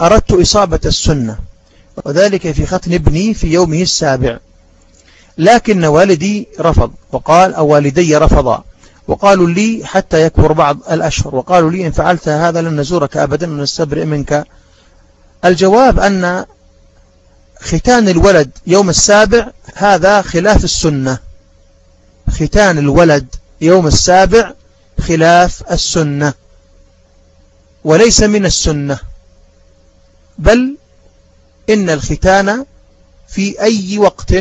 أردت إصابة السنة وذلك في ختن ابني في يومه السابع. لكن والدي رفض وقال أو والدي رفضا. وقالوا لي حتى يكبر بعض الأشهر وقالوا لي إن فعلت هذا لن نزورك أبدا ونستبرئ منك. الجواب أن ختان الولد يوم السابع هذا خلاف السنة. ختان الولد يوم السابع خلاف السنة وليس من السنة. بل إن الختان في أي وقت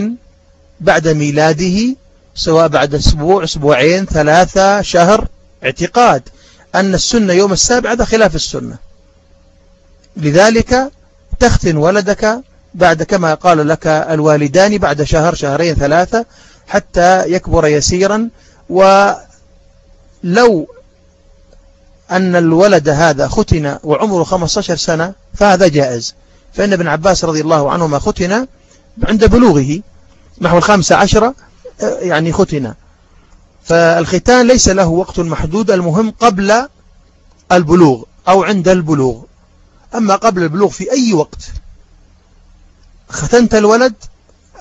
بعد ميلاده سواء بعد أسبوع أسبوعين ثلاثة شهر اعتقاد أن السنة يوم السابع هذا خلاف السنة. لذلك تختن ولدك بعد كما قال لك الوالدان بعد شهر شهرين ثلاثة حتى يكبر يسيرا. ولو أن الولد هذا ختن وعمره 15 سنة فهذا جائز. فإن ابن عباس رضي الله عنهما ختن عند بلوغه نحو الخامسة عشرة يعني ختن. فالختان ليس له وقت محدود المهم قبل البلوغ أو عند البلوغ. أما قبل البلوغ في أي وقت. ختنت الولد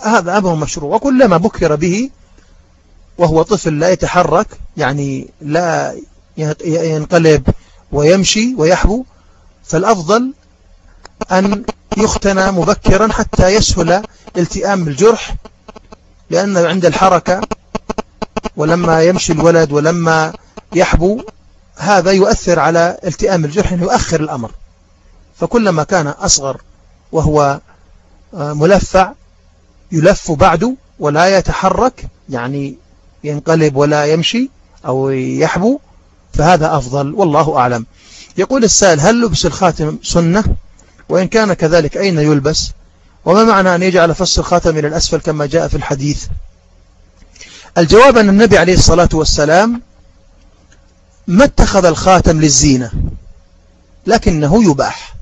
هذا أمر مشروع وكلما بكر به وهو طفل لا يتحرك يعني لا ينقلب ويمشي ويحبو فالأفضل أن يختن مبكرا حتى يسهل التئام الجرح لأن عند الحركة ولما يمشي الولد ولما يحبو هذا يؤثر على التئام الجرح يؤخر الأمر. فكلما كان أصغر وهو آه، ملفع يلف بعده ولا يتحرك يعني ينقلب ولا يمشي أو يحبو فهذا أفضل والله أعلم. يقول السائل هل لبس الخاتم سنة؟ وإن كان كذلك أين يلبس؟ وما معنى أن يجعل فص الخاتم إلى الأسفل كما جاء في الحديث؟ الجواب أن النبي عليه الصلاة والسلام ما اتخذ الخاتم للزينة لكنه يباح.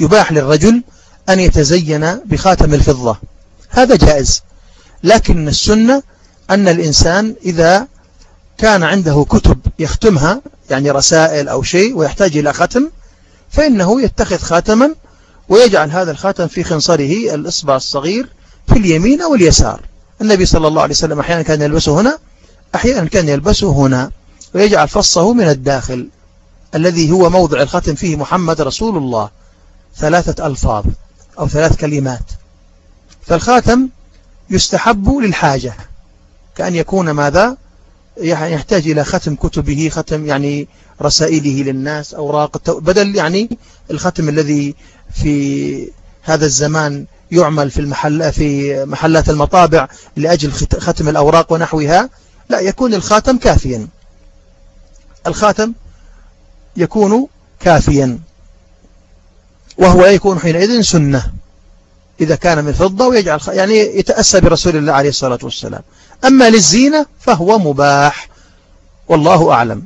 يباح للرجل أن يتزين بخاتم الفضة. هذا جائز. لكن السنة أن الإنسان إذا كان عنده كتب يختمها يعني رسائل أو شيء ويحتاج إلى ختم فإنه يتخذ خاتما ويجعل هذا الخاتم في خنصره الإصبع الصغير في اليمين أو اليسار. النبي صلى الله عليه وسلم أحيانا كان يلبسه هنا أحيانا كان يلبسه هنا ويجعل فصه من الداخل الذي هو موضع الختم فيه محمد رسول الله ثلاثة ألفاظ أو ثلاث كلمات. فالخاتم يستحب للحاجة كأن يكون ماذا؟ يحتاج إلى ختم كتبه ختم يعني رسائله للناس أوراق بدل يعني الختم الذي في هذا الزمان يعمل في المحل في محلات المطابع لأجل ختم الأوراق ونحوها لا يكون الخاتم كافيا. الخاتم يكون كافيا. وهو يكون حينئذ سنة إذا كان من فضة ويجعل يعني يتأسى برسول الله عليه الصلاة والسلام. أما للزينة فهو مباح. والله أعلم.